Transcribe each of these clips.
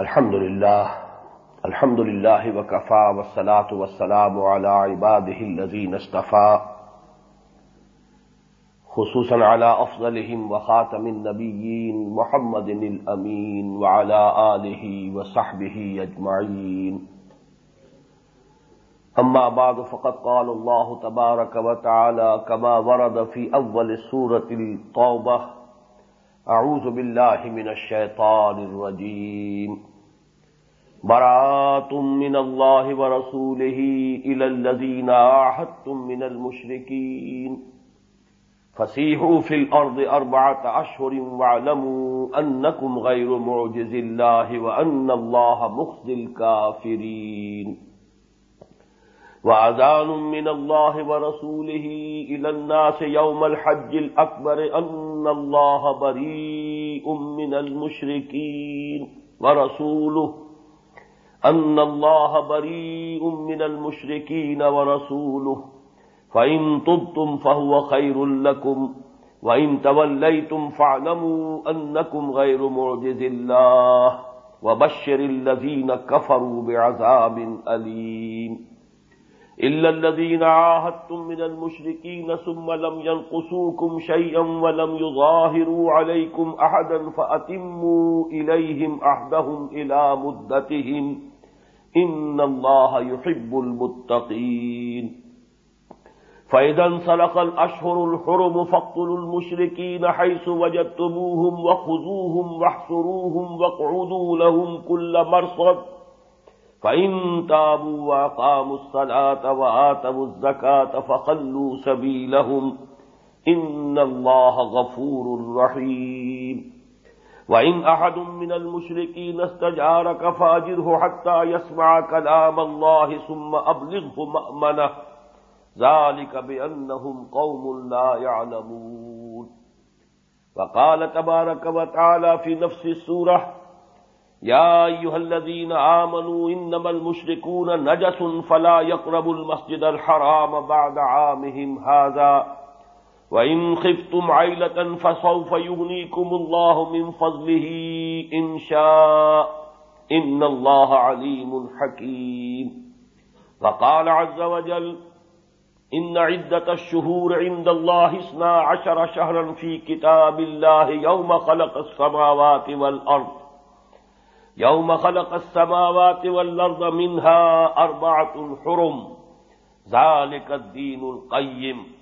الحمد لله الحمد لله وكفى، والصلاة والسلام على عباده الذين استفى خصوصا على أفضلهم وخاتم النبيين محمد الأمين وعلى آله وصحبه أجمعين. أما بعد، فقد قال الله تبارك وتعالى كما ورد في أول سورة الطوبة اعوذ باللہ من الشیطان الرجیم. براتم من اللہ ورسولہ الى الذین آحدتم من المشرکین. فسیحوا فی الارض اربعت اشہر وعلموا انکم غیر معجز اللہ وان اللہ مخذ الكافرین. وأذان من الله ورسوله إلى الناس يوم الحج الأكبر أن الله بريء من المشركين ورسوله أن الله بريء من المشركين ورسوله فإن طبتم فهو خير لكم وإن توليتم فاعلموا أنكم غير معجز الله وبشر الذين كفروا بعذاب أليم إلا الذين عاهدتم من المشركين ثم لم ينقصوكم شيئا ولم يظاهروا عليكم أحدا فأتموا إليهم أحدهم إلى مدتهم إن الله يحب المتقين فإذا انسلق الأشهر الحرم فاقتلوا المشركين حيث وجدتموهم وخذوهم واحصروهم واقعدوا لهم كل مرصد فَإِن تَابُوا وَأَقَامُوا الصَّلَاةَ وَآتَوُا الزَّكَاةَ فَخَلُّوا سَبِيلَهُمْ إِنَّ اللَّهَ غَفُورٌ رَّحِيمٌ وَإِنْ أَحَدٌ مِّنَ الْمُشْرِكِينَ اسْتَجَارَكَ فَأَجِرْهُ حَتَّى يَسْمَعَ كَلَامَ اللَّهِ ثُمَّ أَبْلِغْهُ مَأْمَنَهُ ذَلِكَ بِأَنَّهُمْ قَوْمٌ لَّا يَعْلَمُونَ وقال تبارك وتعالى في نفس السورة يا أيها الذين آمنوا إنما المشركون نجس فلا يقربوا المسجد الحرام بعد عامهم هذا. وإن خفتم عيلة فسوف يغنيكم الله من فضله إن شاء. إن الله عليم حكيم. وقال عز وجل إن عدة الشهور عند الله اثنا عشر شهرا في كتاب الله يوم خلق السماوات والأرض. يوم خلق السماوات والأرض منها أربعة حرم. ذلك الدين القيم.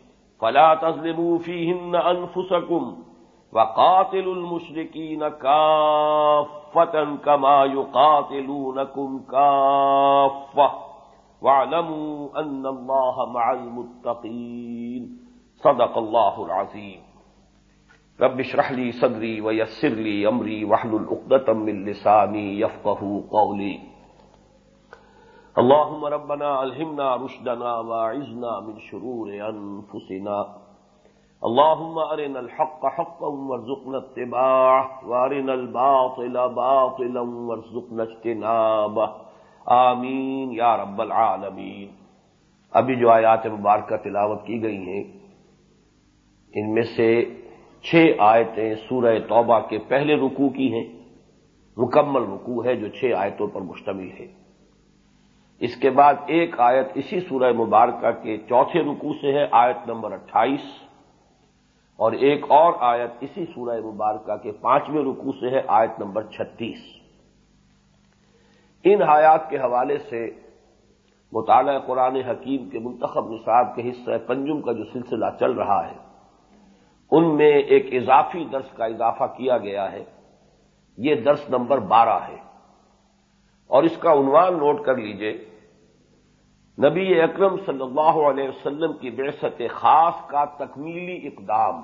فلا تظلموا فيهن أنفسكم وقاتلوا المشركين كافة كما يقاتلونكم كافة. واعلموا أن الله مع المتقين. صدق الله العظيم. رب اشرح لي صدري ويسر لي امري واحلل عقدة من لساني يفقهوا قولي. اللهم ربنا الهمنا رشدنا واعذنا من شرور انفسنا اللهم ارنا الحق حقا وارزقنا اتباعه وارنا الباطل باطلا وارزقنا اجتنابه. آمین یا رب العالمین. ابھی جو آیات مبارکہ تلاوت کی گئی ہیں، ان میں سے چھ آیتیں سورہ توبہ کے پہلے رکوع کی ہیں، مکمل رکوع ہے جو چھ آیتوں پر مشتمل ہے۔ اس کے بعد ایک آیت اسی سورہ مبارکہ کے چوتھے رکوع سے ہے، آیت نمبر اٹھائیس۔ اور ایک اور آیت اسی سورہ مبارکہ کے پانچویں رکوع سے ہے، آیت نمبر چھتیس۔ ان آیات کے حوالے سے مطالعہ قرآن حکیم کے منتخب نصاب کے حصہ پنجم کا جو سلسلہ چل رہا ہے ان میں ایک اضافی درس کا اضافہ کیا گیا ہے۔ یہ درس نمبر بارہ ہے۔ اور اس کا عنوان نوٹ کر لیجیے۔ نبی اکرم صلی اللہ علیہ وسلم کی بحثت خاص کا تکمیلی اقدام،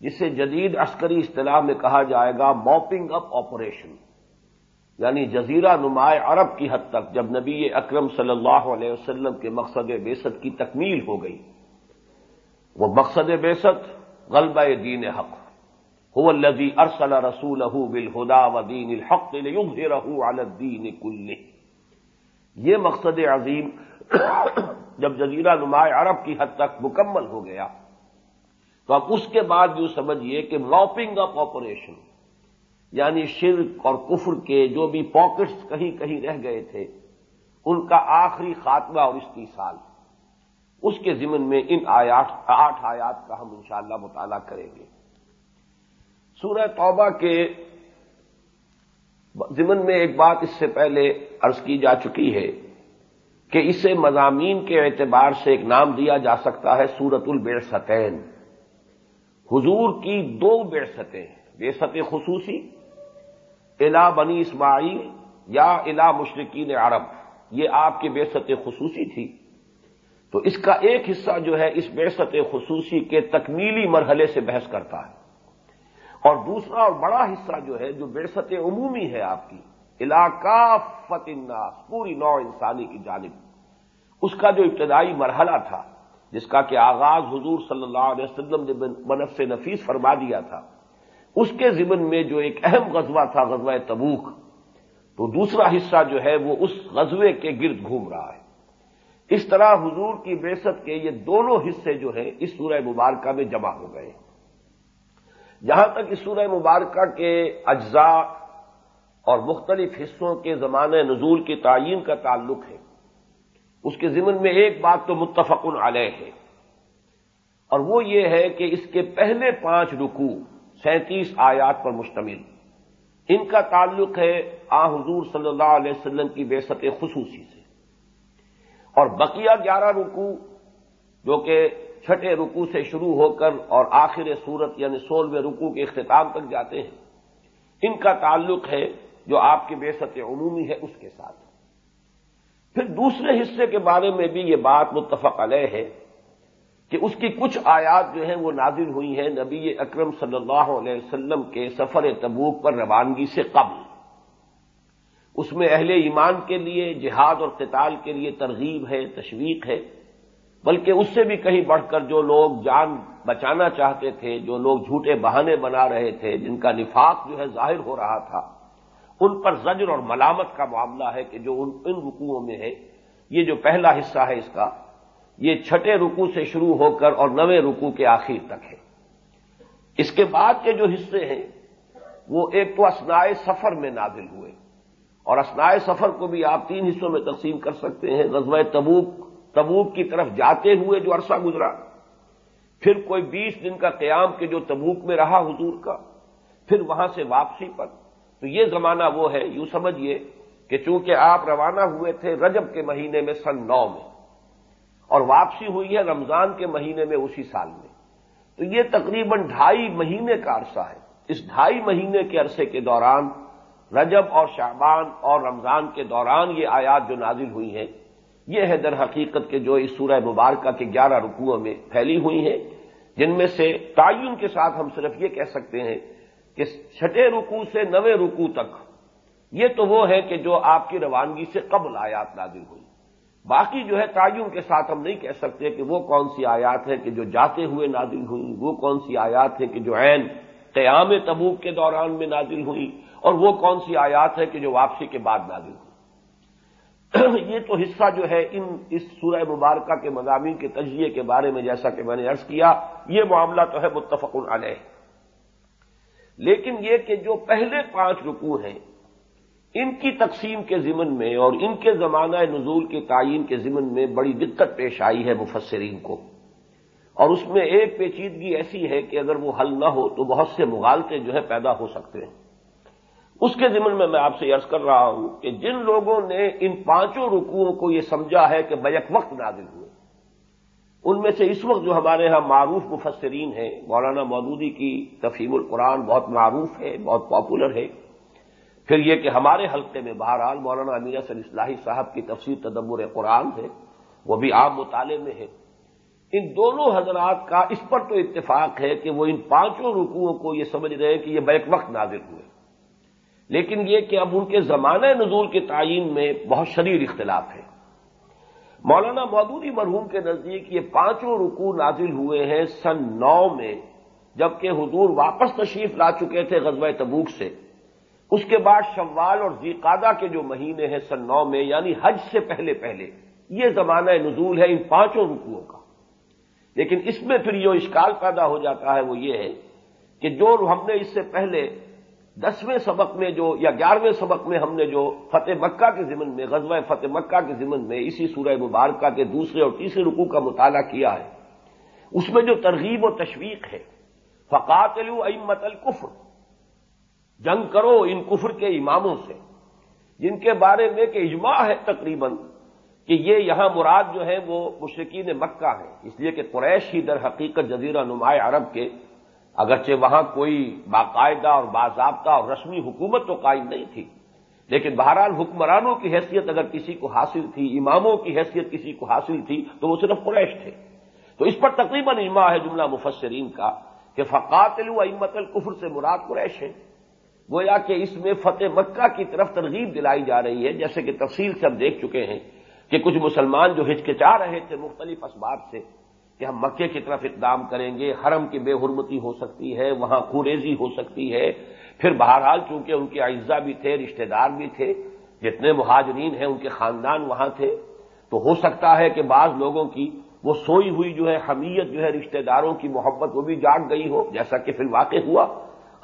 جسے جدید عسکری اصطلاح میں کہا جائے گا موپنگ اپ آپریشن یعنی جزیرہ نمایاں عرب کی حد تک، جب نبی اکرم صلی اللہ علیہ وسلم کے مقصد بیست کی تکمیل ہو گئی۔ وہ مقصد بیست غلبہ دین حق هو الذي ارسل رسوله بالهدى ودين الحق ليظهره على الدين كله۔ یہ مقصد عظیم جب جزیرہ نمائے عرب کی حد تک مکمل ہو گیا، تو اب اس کے بعد یوں سمجھیے کہ موپنگ اپ آپریشن یعنی شرک اور کفر کے جو بھی پاکٹس کہیں کہیں رہ گئے تھے، ان کا آخری خاتمہ اور استیصال۔ اس کے ضمن میں ان آیات آٹھ آیات کا ہم انشاءاللہ مطالعہ کریں گے۔ سورہ توبہ کے ضمن میں ایک بات اس سے پہلے عرض کی جا چکی ہے کہ اسے مضامین کے اعتبار سے ایک نام دیا جا سکتا ہے سورت البیرستین حضور کی دو بیرستیں بیست خصوصی الا بنی اسماعیل یا الا مشرقین عرب۔ یہ آپ کی بیست خصوصی تھی۔ تو اس کا ایک حصہ جو ہے اس بیست خصوصی کے تکمیلی مرحلے سے بحث کرتا ہے۔ اور دوسرا اور بڑا حصہ جو ہے جو بیست عمومی ہے آپ کی علاقہ الناس، پوری نو انسانی کی جانب۔ اس کا جو ابتدائی مرحلہ تھا، جس کا کہ آغاز حضور صلی اللہ علیہ وسلم نے منف سے نفیس فرما دیا تھا، اس کے ضمن میں جو ایک اہم غزوہ تھا، غزوہ تبوک۔ تو دوسرا حصہ جو ہے وہ اس غزوے کے گرد گھوم رہا ہے۔ اس طرح حضور کی بیست کے یہ دونوں حصے جو ہیں اس سورہ مبارکہ میں جمع ہو گئے جہاں تک اس سورہ مبارکہ کے اجزاء اور مختلف حصوں کے زمانے نزول کی تعین کا تعلق ہے، اس کے ضمن میں ایک بات تو متفق علیہ ہے۔ اور وہ یہ ہے کہ اس کے پہلے پانچ رکوع سینتیس آیات پر مشتمل۔ ان کا تعلق ہے آ حضور صلی اللہ علیہ وسلم کی بے خصوصی سے۔ اور بقیہ گیارہ رکو جو کہ چھٹے رکو سے شروع ہو کر اور آخر صورت یعنی سولہویں رکو کے اختتام تک جاتے ہیں، ان کا تعلق ہے جو آپ کی بے عمومی ہے اس کے ساتھ۔ پھر دوسرے حصے کے بارے میں بھی یہ بات متفق علیہ ہے کہ اس کی کچھ آیات جو ہیں وہ نازل ہوئی ہیں نبی اکرم صلی اللہ علیہ وسلم کے سفر تبوک پر روانگی سے قبل۔ اس میں اہل ایمان کے لیے، جہاد اور قتال کے لیے ترغیب ہے، تشویق ہے۔ بلکہ اس سے بھی کہیں بڑھ کر جو لوگ جان بچانا چاہتے تھے، جو لوگ جھوٹے بہانے بنا رہے تھے، جن کا نفاق جو ہے ظاہر ہو رہا تھا، ان پر زجر اور ملامت کا معاملہ ہے کہ جو ان ان رکوعوں میں ہے۔ یہ جو پہلا حصہ ہے اس کا، یہ چھٹے رکو سے شروع ہو کر اور نویں رکو کے آخر تک ہے۔ اس کے بعد کے جو حصے ہیں، وہ ایک تو اسنائے سفر میں نازل ہوئے۔ اور اسنائے سفر کو بھی آپ تین حصوں میں تقسیم کر سکتے ہیں۔ غزوہ تبوک تبوک کی طرف جاتے ہوئے جو عرصہ گزرا، پھر کوئی بیس دن کا قیام کے جو تبوک میں رہا حضور کا، پھر وہاں سے واپسی پر۔ تو یہ زمانہ وہ ہے، یوں سمجھیے کہ چونکہ آپ روانہ ہوئے تھے رجب کے مہینے میں سن نو میں، اور واپسی ہوئی ہے رمضان کے مہینے میں اسی سال میں۔ تو یہ تقریباً ڈھائی مہینے کا عرصہ ہے۔ اس ڈھائی مہینے کے عرصے کے دوران رجب اور شعبان اور رمضان کے دوران یہ آیات جو نازل ہوئی ہیں، یہ ہے در حقیقت کے جو اس سورہ مبارکہ کے گیارہ رکوعوں میں پھیلی ہوئی ہیں، جن میں سے تعین کے ساتھ ہم صرف یہ کہہ سکتے ہیں کہ چھٹے رکوع سے نوے رکوع تک، یہ تو وہ ہے کہ جو آپ کی روانگی سے قبل آیات نازل ہوئی۔ باقی جو ہے تعین کے ساتھ ہم نہیں کہہ سکتے کہ وہ کون سی آیات ہے کہ جو جاتے ہوئے نازل ہوئی وہ کون سی آیات ہے کہ جو عین قیام تبوک کے دوران میں نازل ہوئی اور وہ کون سی آیات ہے کہ جو واپسی کے بعد نازل ہوئی یہ تو حصہ جو ہے ان اس سورہ مبارکہ کے مضامین کے تجزیے کے بارے میں جیسا کہ میں نے عرض کیا، یہ معاملہ تو ہے متفق علیہ۔ لیکن یہ کہ جو پہلے پانچ رکوع ہیں، ان کی تقسیم کے ضمن میں اور ان کے زمانہ نزول کے تعین کے ضمن میں بڑی دقت پیش آئی ہے مفسرین کو۔ اور اس میں ایک پیچیدگی ایسی ہے کہ اگر وہ حل نہ ہو تو بہت سے مغالطے جو ہے پیدا ہو سکتے ہیں۔ اس کے ضمن میں میں آپ سے عرض کر رہا ہوں کہ جن لوگوں نے ان پانچوں رکوعوں کو یہ سمجھا ہے کہ بیک وقت نازل ہوئے، ان میں سے اس وقت جو ہمارے ہاں معروف مفسرین ہیں، مولانا مودودی کی تفہیم القرآن بہت معروف ہے، بہت پاپولر ہے۔ پھر یہ کہ ہمارے حلقے میں بہرحال مولانا امیر سل اصلاحی صاحب کی تفسیر تدبر قرآن ہے، وہ بھی عام مطالعے میں ہے۔ ان دونوں حضرات کا اس پر تو اتفاق ہے کہ وہ ان پانچوں رکوعوں کو یہ سمجھ رہے ہیں کہ یہ بیک وقت نازل ہوئے۔ لیکن یہ کہ اب ان کے زمانہ نزول کے تعین میں بہت شریر اختلاف ہے۔ مولانا مودودی مرحوم کے نزدیک یہ پانچوں رکوع نازل ہوئے ہیں سن نو میں، جبکہ حضور واپس تشریف لا چکے تھے غزوہ تبوک سے۔ اس کے بعد شوال اور زیقادہ کے جو مہینے ہیں سن نو میں یعنی حج سے پہلے پہلے، یہ زمانہ نزول ہے ان پانچوں رکوعوں کا۔ لیکن اس میں پھر جو اشکال پیدا ہو جاتا ہے وہ یہ ہے کہ جو ہم نے اس سے پہلے دسویں سبق میں جو یا گیارہویں سبق میں ہم نے جو فتح مکہ کے ضمن میں، غزوہ فتح مکہ کے ضمن میں اسی سورہ مبارکہ کے دوسرے اور تیسرے رکوع کا مطالعہ کیا ہے۔ اس میں جو ترغیب و تشویق ہے فقات امت القفر جنگ کرو ان کفر کے اماموں سے۔ جن کے بارے میں کہ اجماع ہے تقریباً کہ یہ یہاں مراد جو ہے وہ مشرقین مکہ ہے اس لیے کہ قریش ہی در حقیقت جزیرہ نمایاں عرب کے اگرچہ وہاں کوئی باقاعدہ اور باضابطہ اور رسمی حکومت تو قائم نہیں تھی، لیکن بہرحال حکمرانوں کی حیثیت اگر کسی کو حاصل تھی، اماموں کی حیثیت کسی کو حاصل تھی، تو وہ صرف قریش تھے۔ تو اس پر تقریباً اجماع ہے جملہ مفسرین کا کہ فقات امت القفر سے مراد قریش ہے گویا کہ اس میں فتح مکہ کی طرف ترغیب دلائی جا رہی ہے، جیسے کہ تفصیل سے ہم دیکھ چکے ہیں کہ کچھ مسلمان جو ہچکچا رہے تھے مختلف اسباب سے کہ ہم مکے کی طرف اقدام کریں گے، حرم کی بے حرمتی ہو سکتی ہے، وہاں خوریزی ہو سکتی ہے۔ پھر بہرحال چونکہ ان کے اعزا بھی تھے، رشتہ دار بھی تھے، جتنے مہاجرین ہیں، ان کے خاندان وہاں تھے، تو ہو سکتا ہے کہ بعض لوگوں کی وہ سوئی ہوئی جو ہے، حمیت جو ہے، رشتہ داروں کی محبت وہ بھی جاگ گئی ہو۔ جیسا کہ پھر واقع ہوا،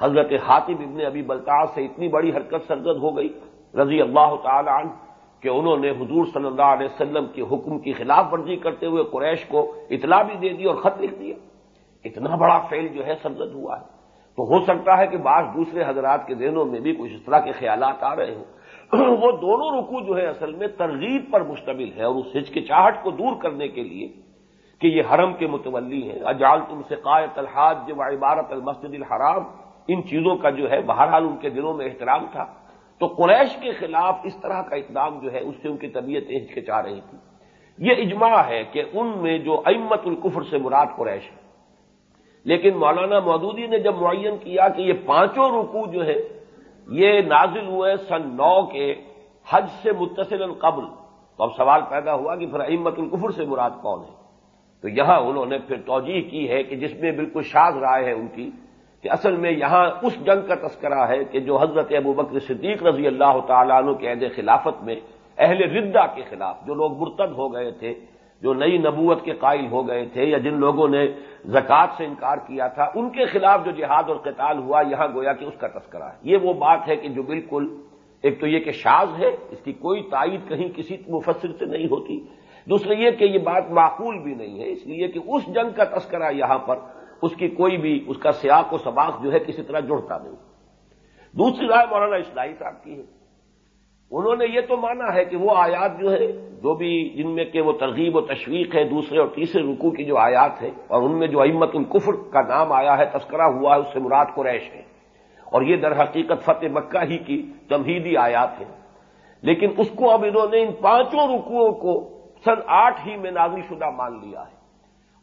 حضرت خاطب ابن ابی بلتا سے اتنی بڑی حرکت سرگد ہو گئی، رضی اللہ تعالی عنہ کہ انہوں نے حضور صلی اللہ علیہ وسلم کے حکم کی خلاف ورزی کرتے ہوئے قریش کو اطلاع بھی دے دی اور خط لکھ دیا۔ اتنا بڑا فیل جو ہے سرزد ہوا ہے۔ تو ہو سکتا ہے کہ بعض دوسرے حضرات کے ذہنوں میں بھی کچھ اس طرح کے خیالات آ رہے ہوں۔ وہ دونوں رکو جو ہے اصل میں ترغیب پر مشتمل ہے اور اس ہچکچاہٹ کو دور کرنے کے لیے کہ یہ حرم کے متولی ہیں۔ اجال تم سے قائت و عبارت المسجد الحرام۔ ان چیزوں کا جو ہے بہرحال ان کے دلوں میں احترام تھا۔ تو قریش کے خلاف اس طرح کا اقدام جو ہے، اس سے ان کی طبیعت ہچکچا رہی تھی۔ یہ اجماع ہے کہ ان میں جو امت القفر سے مراد قریش ہے لیکن مولانا مودودی نے جب معین کیا کہ یہ پانچوں رکو جو ہے یہ نازل ہوئے سن نو کے حج سے متصل قبل تو اب سوال پیدا ہوا کہ پھر امت القفر سے مراد کون ہے؟ تو یہاں انہوں نے پھر توجہ کی ہے کہ جس میں بالکل شاز رائے ہے ان کی۔ کہ اصل میں یہاں اس جنگ کا تذکرہ ہے کہ جو حضرت ابو بکر صدیق رضی اللہ تعالیٰ عنہ کے عہد خلافت میں اہل ردا کے خلاف جو لوگ مرتد ہو گئے تھے، جو نئی نبوت کے قائل ہو گئے تھے یا جن لوگوں نے زکوٰۃ سے انکار کیا تھا، ان کے خلاف جو جہاد اور قتال ہوا، یہاں گویا کہ اس کا تذکرہ ہے۔ یہ وہ بات ہے کہ جو بالکل ایک تو یہ کہ شاز ہے، اس کی کوئی تائید کہیں کسی مفسر سے نہیں ہوتی۔ دوسرے یہ کہ یہ بات معقول بھی نہیں ہے، اس لیے کہ اس جنگ کا تذکرہ یہاں پر اس کی کوئی بھی، اس کا سیاق و سباق جو ہے کسی طرح جڑتا نہیں۔ دوسری رائے مولانا اسلائی صاحب کی ہے۔ انہوں نے یہ تو مانا ہے کہ وہ آیات جو ہے، جو بھی جن میں کہ وہ ترغیب و تشویق ہے، دوسرے اور تیسرے رکو کی جو آیات ہے اور ان میں جو امت القفر کا نام آیا ہے، تذکرہ ہوا ہے، اس سے مراد قریش ہے اور یہ در حقیقت فتح مکہ ہی کی تمہیدی آیات ہے لیکن اس کو اب انہوں نے ان پانچوں رکوؤں کو سن آٹھ ہی میں نازل شدہ مان لیا ہے۔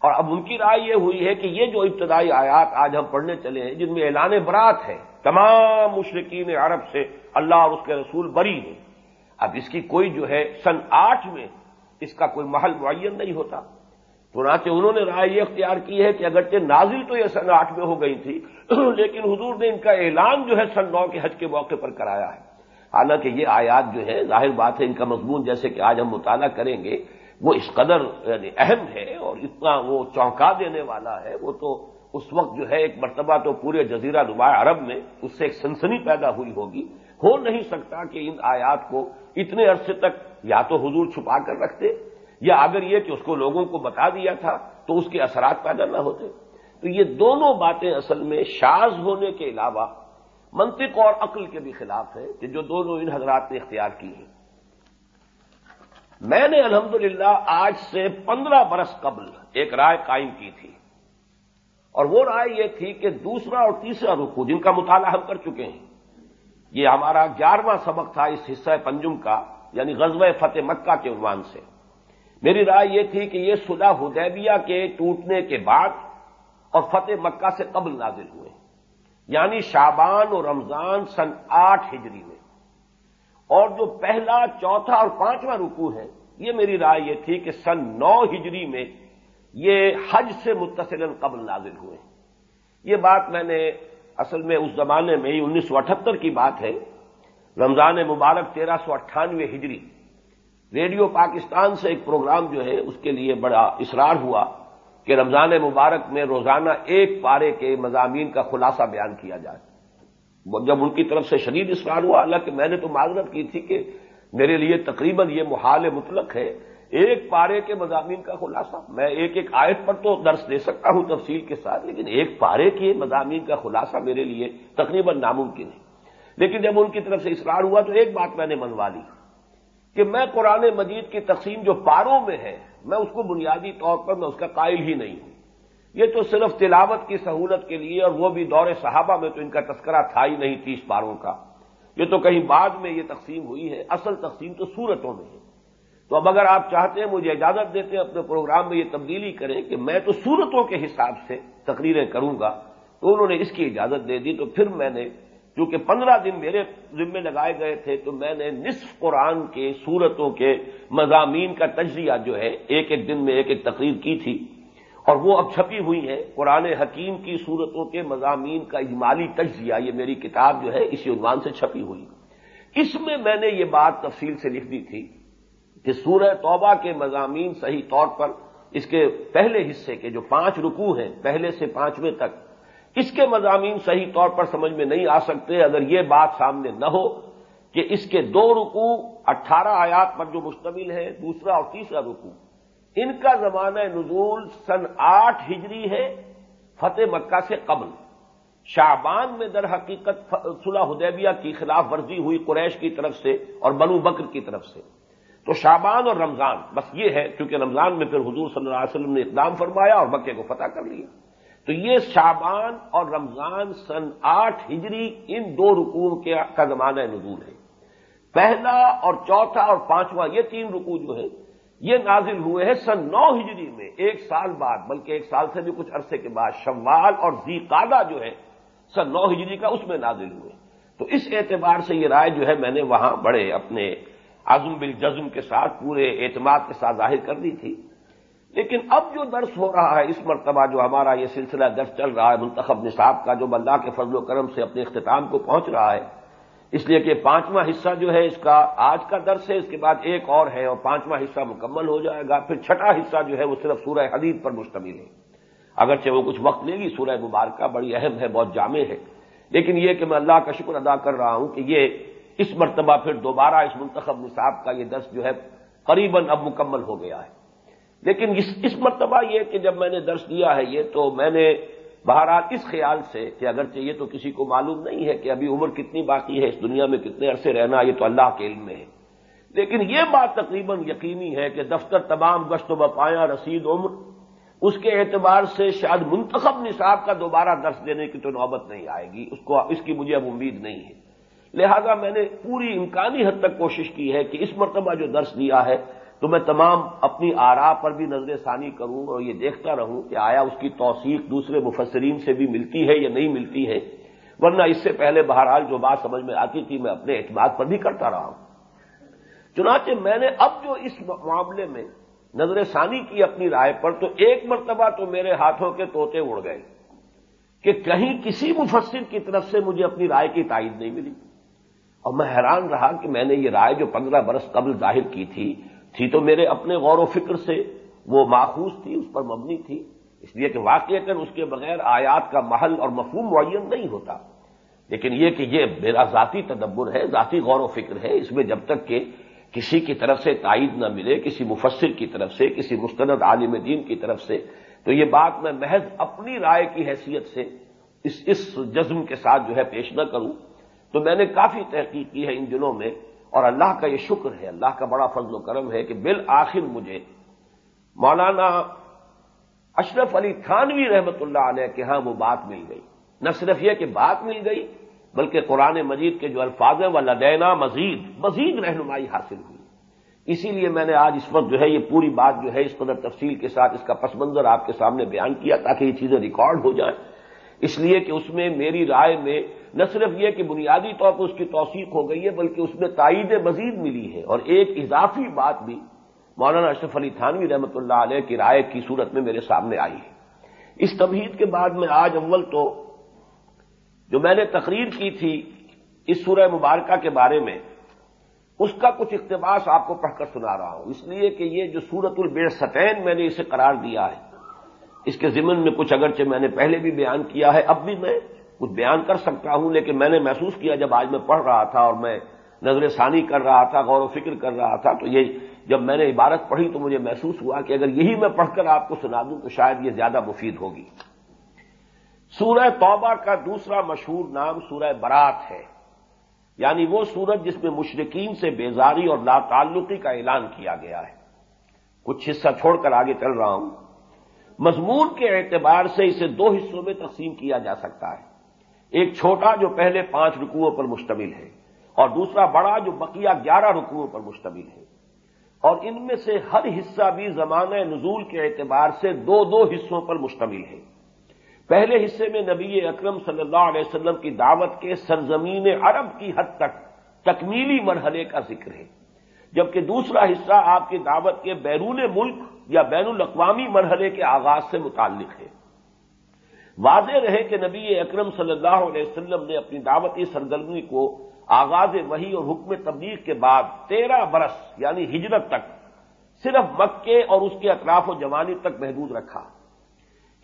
اور اب ان کی رائے یہ ہوئی ہے کہ یہ جو ابتدائی آیات آج ہم پڑھنے چلے ہیں، جن میں اعلان برات ہے، تمام مشرقین عرب سے اللہ اور اس کے رسول بری ہیں۔ اب اس کی کوئی جو ہے سن آٹھ میں اس کا کوئی محل معین نہیں ہوتا۔ چنانچہ انہوں نے رائے یہ اختیار کی ہے کہ اگرچہ نازل تو یہ سن آٹھ میں ہو گئی تھی، لیکن حضور نے ان کا اعلان جو ہے سن نو کے حج کے موقع پر کرایا ہے۔ حالانکہ یہ آیات جو ہے ظاہر بات ہے ان کا مضمون جیسے کہ آج ہم مطالعہ کریں گے وہ اس قدر یعنی اہم ہے اور اتنا وہ چونکا دینے والا ہے، وہ تو اس وقت جو ہے ایک مرتبہ تو پورے جزیرہ نما عرب میں اس سے ایک سنسنی پیدا ہوئی ہوگی۔ ہو نہیں سکتا کہ ان آیات کو اتنے عرصے تک یا تو حضور چھپا کر رکھتے یا اگر یہ کہ اس کو لوگوں کو بتا دیا تھا تو اس کے اثرات پیدا نہ ہوتے۔ تو یہ دونوں باتیں اصل میں شاز ہونے کے علاوہ منطق اور عقل کے بھی خلاف ہے کہ جو دونوں ان حضرات نے اختیار کی ہیں۔ میں نے الحمدللہ آج سے پندرہ برس قبل ایک رائے قائم کی تھی۔ اور وہ رائے یہ تھی کہ دوسرا اور تیسرا رکو جن کا مطالعہ ہم کر چکے ہیں، یہ ہمارا گیارہواں سبق تھا اس حصہ پنجم کا یعنی غزوہ فتح مکہ کے عنوان سے۔ میری رائے یہ تھی کہ یہ صلح حدیبیہ کے ٹوٹنے کے بعد اور فتح مکہ سے قبل نازل ہوئے یعنی شابان اور رمضان سن آٹھ ہجری میں۔ اور جو پہلا، چوتھا اور پانچواں رکو ہے، یہ میری رائے یہ تھی کہ سن نو ہجری میں یہ حج سے متصل قبل نازل ہوئے۔ یہ بات میں نے اصل میں اس زمانے میں ہی انیس سو اٹھہتر کی بات ہے۔ رمضان مبارک تیرہ سو اٹھانوے ہجری۔ ریڈیو پاکستان سے ایک پروگرام جو ہے، اس کے لیے بڑا اصرار ہوا کہ رمضان مبارک میں روزانہ ایک پارے کے مضامین کا خلاصہ بیان کیا جائے۔ جب ان کی طرف سے شدید اسرار ہوا، حالانکہ میں نے تو معذرت کی تھی کہ میرے لیے تقریباً یہ محال مطلق ہے، ایک پارے کے مضامین کا خلاصہ۔ میں ایک ایک آیت پر تو درس دے سکتا ہوں تفصیل کے ساتھ، لیکن ایک پارے کے مضامین کا خلاصہ میرے لیے تقریباً ناممکن ہے۔ لیکن جب ان کی طرف سے اصرار ہوا تو ایک بات میں نے منوا لی کہ میں قرآن مجید کی تقسیم جو پاروں میں ہے، میں اس کو بنیادی طور پر، میں اس کا قائل ہی نہیں ہوں۔ یہ تو صرف تلاوت کی سہولت کے لیے اور وہ بھی دور صحابہ میں تو ان کا تذکرہ تھا ہی نہیں تیس پاروں کا۔ یہ تو کہیں بعد میں یہ تقسیم ہوئی ہے۔ اصل تقسیم تو صورتوں میں ہے۔ تو اب اگر آپ چاہتے ہیں مجھے اجازت دیتے ہیں اپنے پروگرام میں یہ تبدیلی کریں کہ میں تو صورتوں کے حساب سے تقریریں کروں گا، تو انہوں نے اس کی اجازت دے دی۔ تو پھر میں نے کیونکہ پندرہ دن میرے ذمے لگائے گئے تھے، تو میں نے نصف قرآن کے صورتوں کے مضامین کا تجزیہ جو ہے، ایک ایک دن میں ایک ایک تقریر کی تھی۔ اور وہ اب چھپی ہوئی ہے قرآن حکیم کی صورتوں کے مضامین کا اجمالی تجزیہ، یہ میری کتاب جو ہے اسی عنوان سے چھپی ہوئی۔ اس میں میں نے یہ بات تفصیل سے لکھ دی تھی کہ سورہ توبہ کے مضامین صحیح طور پر اس کے پہلے حصے کے جو پانچ رکوع ہیں، پہلے سے پانچویں تک، اس کے مضامین صحیح طور پر سمجھ میں نہیں آ سکتے اگر یہ بات سامنے نہ ہو کہ اس کے دو رکوع اٹھارہ آیات پر جو مشتمل ہے دوسرا اور تیسرا رکوع۔ ان کا زمانہ نزول سن آٹھ ہجری ہے، فتح مکہ سے قبل۔ شعبان میں در حقیقت صلح حدیبیہ کی خلاف ورزی ہوئی قریش کی طرف سے اور بنو بکر کی طرف سے۔ تو شعبان اور رمضان، بس یہ ہے کیونکہ رمضان میں پھر حضور صلی اللہ علیہ وسلم نے اقدام فرمایا اور مکے کو فتح کر لیا۔ تو یہ شعبان اور رمضان سن آٹھ ہجری ان دو رکوع کا زمانہ نزول ہے۔ پہلا اور چوتھا اور پانچواں، یہ تین رکوع جو ہے یہ نازل ہوئے ہیں سن نو ہجری میں، ایک سال بعد، بلکہ ایک سال سے بھی کچھ عرصے کے بعد، شوال اور زی قادہ جو ہے، سن نو ہجری کا اس میں نازل ہوئے۔ تو اس اعتبار سے یہ رائے جو ہے، میں نے وہاں بڑے اپنے عزم بالجزم کے ساتھ پورے اعتماد کے ساتھ ظاہر کر دی تھی۔ لیکن اب جو درس ہو رہا ہے، اس مرتبہ جو ہمارا یہ سلسلہ درس چل رہا ہے، منتخب نصاب کا، جو اللہ کے فضل و کرم سے اپنے اختتام کو پہنچ رہا ہے اس لیے کہ پانچواں حصہ جو ہے اس کا آج کا درس ہے، اس کے بعد ایک اور ہے اور پانچواں حصہ مکمل ہو جائے گا۔ پھر چھٹا حصہ جو ہے وہ صرف سورہ حدید پر مشتمل ہے۔ اگرچہ وہ کچھ وقت لے گی، سورہ مبارکہ بڑی اہم ہے، بہت جامع ہے۔ لیکن یہ کہ میں اللہ کا شکر ادا کر رہا ہوں کہ یہ اس مرتبہ پھر دوبارہ اس منتخب نصاب کا یہ درس جو ہے قریباً اب مکمل ہو گیا ہے۔ لیکن اس مرتبہ یہ کہ جب میں نے درس دیا ہے یہ، تو میں نے بہرحال اس خیال سے کہ اگرچہ یہ تو کسی کو معلوم نہیں ہے کہ ابھی عمر کتنی باقی ہے اس دنیا میں کتنے عرصے رہنا یہ تو اللہ کے علم میں ہے۔ لیکن یہ بات تقریباً یقینی ہے کہ دفتر تمام گشت و بپایا رسید، عمر، اس کے اعتبار سے شاید منتخب نصاب کا دوبارہ درس دینے کی تو نوبت نہیں آئے گی۔ اس کو، اس کی مجھے اب امید نہیں ہے۔ لہذا میں نے پوری امکانی حد تک کوشش کی ہے کہ اس مرتبہ جو درس دیا ہے تو میں تمام اپنی آرا پر بھی نظر ثانی کروں اور یہ دیکھتا رہوں کہ آیا اس کی توثیق دوسرے مفسرین سے بھی ملتی ہے یا نہیں ملتی ہے، ورنہ اس سے پہلے بہرحال جو بات سمجھ میں آتی تھی میں اپنے اعتماد پر بھی کرتا رہا ہوں۔ چنانچہ میں نے اب جو اس معاملے میں نظر ثانی کی اپنی رائے پر تو ایک مرتبہ تو میرے ہاتھوں کے توتے اڑ گئے کہ کہیں کسی مفسر کی طرف سے مجھے اپنی رائے کی تائید نہیں ملی۔ اور میں حیران رہا کہ میں نے یہ رائے جو پندرہ برس قبل ظاہر کی تھی تھی تو میرے اپنے غور و فکر سے وہ ماخوذ تھی، اس پر مبنی تھی۔ اس لیے کہ واقع اس کے بغیر آیات کا محل اور مفہوم معین نہیں ہوتا۔ لیکن یہ کہ یہ میرا ذاتی تدبر ہے، ذاتی غور و فکر ہے، اس میں جب تک کہ کسی کی طرف سے تائید نہ ملے، کسی مفسر کی طرف سے، کسی مستند عالم دین کی طرف سے، تو یہ بات میں محض اپنی رائے کی حیثیت سے اس اس جزم کے ساتھ جو ہے پیش نہ کروں۔ تو میں نے کافی تحقیق کی ہے ان دنوں میں اور اللہ کا یہ شکر ہے، اللہ کا بڑا فضل و کرم ہے کہ بالآخر مجھے مولانا اشرف علی تھانوی رحمت اللہ علیہ کے ہاں وہ بات مل گئی۔ نہ صرف یہ کہ بات مل گئی، بلکہ قرآن مجید کے جو الفاظ ہیں وہ لدینا مزید مزید رہنمائی حاصل ہوئی۔ اسی لیے میں نے آج اس وقت جو ہے، یہ پوری بات جو ہے، اس قدر تفصیل کے ساتھ اس کا پس منظر آپ کے سامنے بیان کیا تاکہ یہ چیزیں ریکارڈ ہو جائیں۔ اس لیے کہ اس میں میری رائے میں نہ صرف یہ کہ بنیادی طور پر اس کی توثیق ہو گئی ہے، بلکہ اس میں تائید مزید ملی ہے۔ اور ایک اضافی بات بھی مولانا اشرف علی تھانوی رحمۃ اللہ علیہ کی رائے کی صورت میں میرے سامنے آئی ہے۔ اس تمہید کے بعد میں آج اول تو جو میں نے تقریر کی تھی اس سورہ مبارکہ کے بارے میں، اس کا کچھ اقتباس آپ کو پڑھ کر سنا رہا ہوں۔ اس لیے کہ یہ جو سورت البیر ستین میں نے اسے قرار دیا ہے اس کے ضمن میں کچھ اگرچہ میں نے پہلے بھی بیان کیا ہے، اب بھی میں کچھ بیان کر سکتا ہوں، لیکن میں نے محسوس کیا جب آج میں پڑھ رہا تھا اور میں نظر ثانی کر رہا تھا، غور و فکر کر رہا تھا، تو یہ جب میں نے عبارت پڑھی تو مجھے محسوس ہوا کہ اگر یہی میں پڑھ کر آپ کو سنا دوں تو شاید یہ زیادہ مفید ہوگی۔ سورہ توبہ کا دوسرا مشہور نام سورہ برات ہے۔ یعنی وہ سورج جس میں مشرقین سے بیزاری اور لا تعلقی کا اعلان کیا گیا ہے۔ کچھ حصہ چھوڑ کر آگے چل رہا ہوں۔ مضمون کے اعتبار سے اسے دو حصوں میں تقسیم کیا جا سکتا ہے۔ ایک چھوٹا جو پہلے پانچ رکوؤں پر مشتمل ہے اور دوسرا بڑا جو بقیہ گیارہ رکوؤں پر مشتمل ہے۔ اور ان میں سے ہر حصہ بھی زمانہ نزول کے اعتبار سے دو دو حصوں پر مشتمل ہے۔ پہلے حصے میں نبی اکرم صلی اللہ علیہ وسلم کی دعوت کے سرزمین عرب کی حد تک تکمیلی مرحلے کا ذکر ہے۔ جبکہ دوسرا حصہ آپ کی دعوت کے بیرون ملک یا بین الاقوامی مرحلے کے آغاز سے متعلق ہے۔ واضح رہے کہ نبی اکرم صلی اللہ علیہ وسلم نے اپنی دعوتی سرگرمی کو آغاز وحی اور حکم تبلیغ کے بعد تیرہ برس یعنی ہجرت تک صرف مکے اور اس کے اطراف و جوانی تک محدود رکھا۔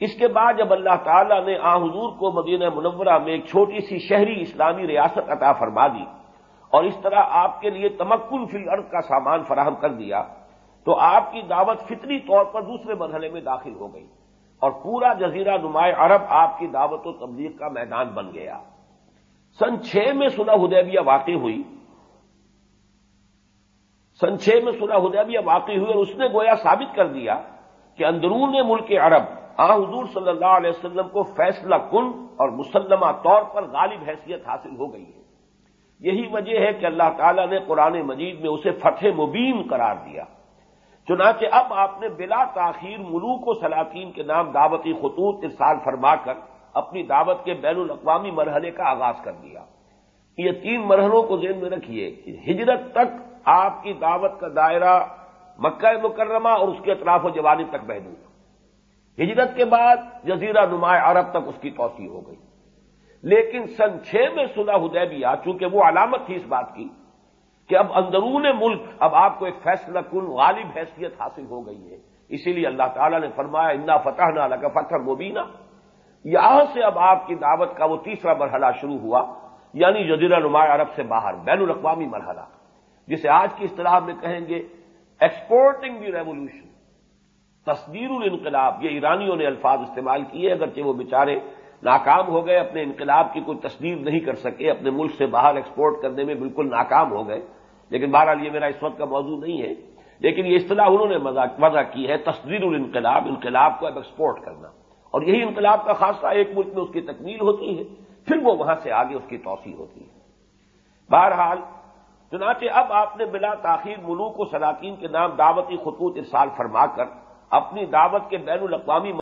اس کے بعد جب اللہ تعالیٰ نے آ حضور کو مدینہ منورہ میں ایک چھوٹی سی شہری اسلامی ریاست عطا فرما دی اور اس طرح آپ کے لیے تمکن فی الارض کا سامان فراہم کر دیا تو آپ کی دعوت فطری طور پر دوسرے مرحلے میں داخل ہو گئی اور پورا جزیرہ نمایاں عرب آپ کی دعوت و تبلیغ کا میدان بن گیا۔ سن چھ میں سلح حدیبیہ واقع ہوئی۔ سن چھ میں سلح حدیبیہ واقع ہوئی اور اس نے گویا ثابت کر دیا کہ اندرون ملک عرب آ حضور صلی اللہ علیہ وسلم کو فیصلہ کن اور مسلمہ طور پر غالب حیثیت حاصل ہو گئی ہے۔ یہی وجہ ہے کہ اللہ تعالیٰ نے قرآن مجید میں اسے فتح مبین قرار دیا۔ چنانچہ اب آپ نے بلا تاخیر ملوک و سلاطین کے نام دعوتی خطوط ارسال فرما کر اپنی دعوت کے بین الاقوامی مرحلے کا آغاز کر دیا۔ یہ تین مرحلوں کو ذہن میں رکھیے ہجرت تک آپ کی دعوت کا دائرہ مکہ مکرمہ اور اس کے اطراف و جوانب تک محدود۔ ہجرت کے بعد جزیرہ نمایاں عرب تک اس کی توسیع ہو گئی۔ لیکن سن چھ میں سنا حدیبیہ، چونکہ وہ علامت تھی اس بات کی، کہ اب اندرون ملک، اب آپ کو ایک فیصلہ کن غالب حیثیت حاصل ہو گئی ہے۔ اسی لیے اللہ تعالیٰ نے فرمایا، انا فتح نہ لگا فتح مبینہ یہاں سے اب آپ کی دعوت کا وہ تیسرا مرحلہ شروع ہوا یعنی جزیرہ نمایاں عرب سے باہر، بین الاقوامی مرحلہ، جسے آج کی اصطلاح میں کہیں گے ایکسپورٹنگ دی ریولیوشن تصدیر الانقلاب، یہ ایرانیوں نے الفاظ استعمال کیے، اگرچہ وہ بیچارے ناکام ہو گئے، اپنے انقلاب کی کوئی تصدیر نہیں کر سکے، اپنے ملک سے باہر ایکسپورٹ کرنے میں بالکل ناکام ہو گئے۔ لیکن بہرحال یہ میرا اس وقت کا موضوع نہیں ہے۔ لیکن یہ اصطلاح انہوں نے وضع کی ہے، تصدیر الانقلاب، انقلاب کو اب ایکسپورٹ کرنا۔ اور یہی انقلاب کا خاصہ ایک ملک میں اس کی تکمیل ہوتی ہے، پھر وہ وہاں سے آگے اس کی توسیع ہوتی ہے۔ بہرحال، چنانچہ اب آپ نے بلا تاخیر ملوک و سلاطین کے نام دعوتی خطوط ارسال فرما کر، اپنی دعوت کے بین الاقوامی